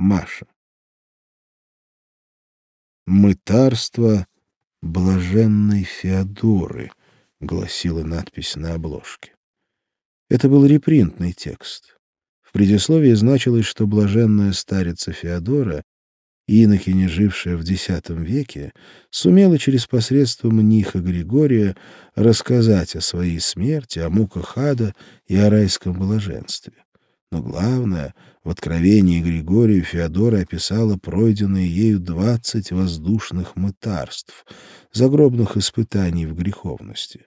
Маша. «Мытарство блаженной Феодоры», — гласила надпись на обложке. Это был репринтный текст. В предисловии значилось, что блаженная старица Феодора, инокиня, жившая в X веке, сумела через посредство мниха Григория рассказать о своей смерти, о муках ада и о райском блаженстве. Но главное, в откровении Григорию Феодора описала пройденные ею двадцать воздушных мытарств, загробных испытаний в греховности.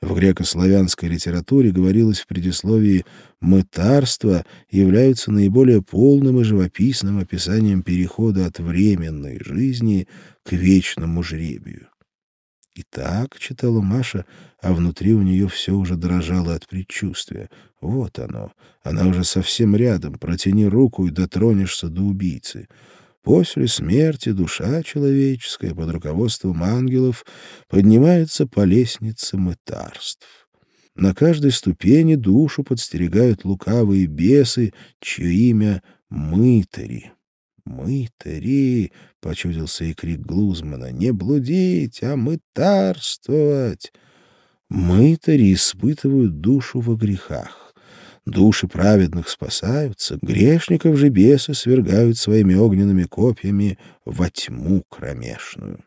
В греко-славянской литературе говорилось в предисловии «мытарства являются наиболее полным и живописным описанием перехода от временной жизни к вечному жребию». И так, — читала Маша, а внутри у нее все уже дрожало от предчувствия. Вот оно, она уже совсем рядом, протяни руку и дотронешься до убийцы. После смерти душа человеческая под руководством ангелов поднимается по лестнице мытарств. На каждой ступени душу подстерегают лукавые бесы, чье имя — мытари. «Мытари!» — почудился и крик Глузмана. «Не блудить, а мытарствовать!» Мытари испытывают душу во грехах. Души праведных спасаются, грешников же бесы свергают своими огненными копьями во тьму кромешную.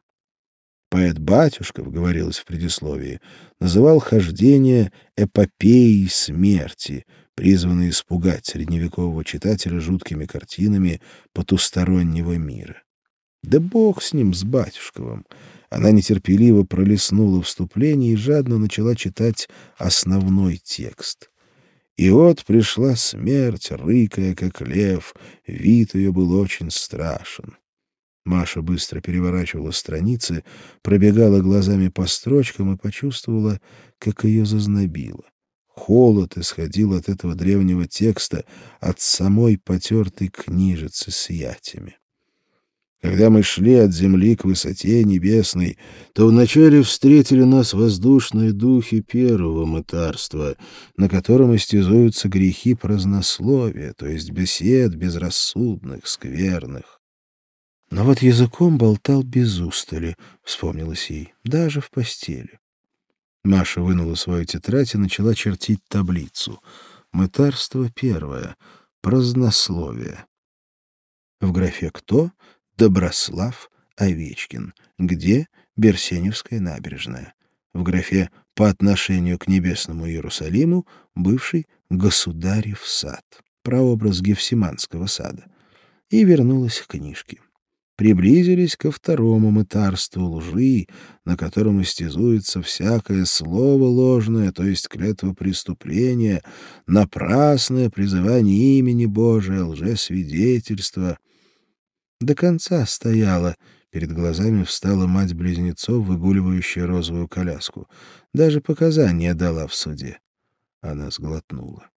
Поэт Батюшков, говорилось в предисловии, называл хождение эпопеей смерти, призванной испугать средневекового читателя жуткими картинами потустороннего мира. Да бог с ним, с Батюшковым! Она нетерпеливо пролистнула вступление и жадно начала читать основной текст. И вот пришла смерть, рыкая, как лев, вид ее был очень страшен. Маша быстро переворачивала страницы, пробегала глазами по строчкам и почувствовала, как ее зазнобило. Холод исходил от этого древнего текста, от самой потертой книжицы с ятями. Когда мы шли от земли к высоте небесной, то вначале встретили нас воздушные духи первого мытарства, на котором истязуются грехи празднословия, то есть бесед безрассудных, скверных. Но вот языком болтал без устали, вспомнилось ей, даже в постели. Маша вынула свою тетрадь и начала чертить таблицу. Мытарство первое. Празднословие. В графе «Кто?» Доброслав Овечкин. Где? Берсеневская набережная. В графе «По отношению к небесному Иерусалиму» бывший «Государев сад». Прообраз Гефсиманского сада. И вернулась к книжке приблизились ко второму мытарству лжи, на котором истязуется всякое слово ложное, то есть клятва преступления, напрасное призывание имени Божия, лжесвидетельство. До конца стояла, перед глазами встала мать близнецов, выгуливающая розовую коляску. Даже показания дала в суде. Она сглотнула.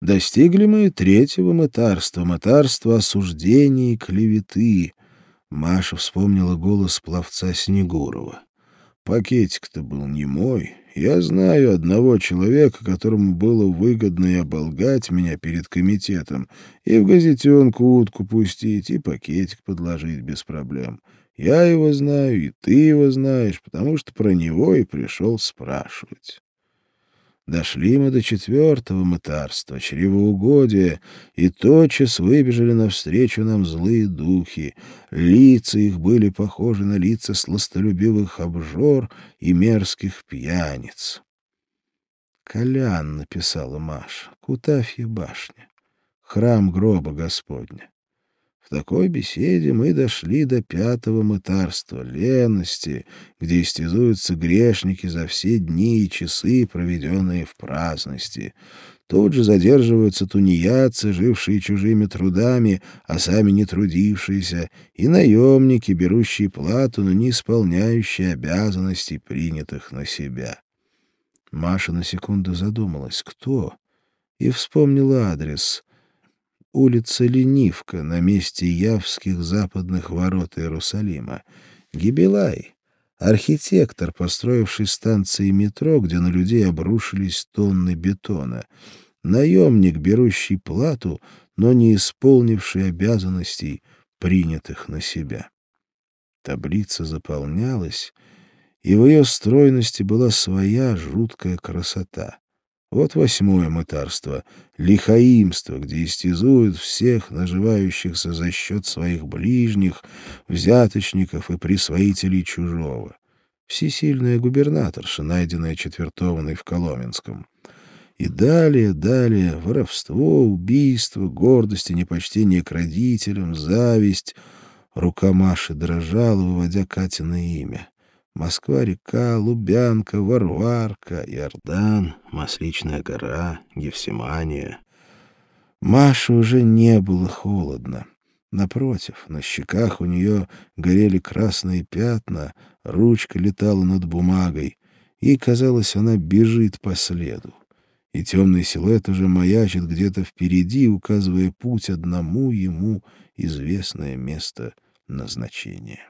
Достигли мы третьего мытарства, мытарства осуждения и клеветы. Маша вспомнила голос пловца Снегурова. Пакетик-то был не мой. Я знаю одного человека, которому было выгодно и оболгать меня перед комитетом, и в газетенку утку пустить, и пакетик подложить без проблем. Я его знаю, и ты его знаешь, потому что про него и пришел спрашивать. Дошли мы до четвертого мытарства, чревоугодия, и тотчас выбежали навстречу нам злые духи. Лица их были похожи на лица сластолюбивых обжор и мерзких пьяниц. «Колян», — написала Маша, — «Кутафья башня, храм гроба Господня». В такой беседе мы дошли до пятого мытарства, лености, где истязуются грешники за все дни и часы, проведенные в праздности. Тут же задерживаются тунеядцы, жившие чужими трудами, а сами не трудившиеся, и наемники, берущие плату, но не исполняющие обязанностей, принятых на себя. Маша на секунду задумалась, кто, и вспомнила адрес улица Ленивка на месте Явских западных ворот Иерусалима. Гибелай, архитектор, построивший станции метро, где на людей обрушились тонны бетона. Наемник, берущий плату, но не исполнивший обязанностей, принятых на себя. Таблица заполнялась, и в ее стройности была своя жуткая красота. Вот восьмое мытарство — лихаимство, где истязуют всех наживающихся за счет своих ближних, взяточников и присвоителей чужого. Всесильная губернаторша, найденная четвертованной в Коломенском. И далее, далее — воровство, убийство, гордость и непочтение к родителям, зависть. Рука Маши дрожала, выводя Катина имя. Москва-река, Лубянка, Варварка, Иордан, Масличная гора, Гефсимания. Маше уже не было холодно. Напротив, на щеках у нее горели красные пятна, ручка летала над бумагой. Ей казалось, она бежит по следу. И темный силуэт уже маячит где-то впереди, указывая путь одному ему известное место назначения.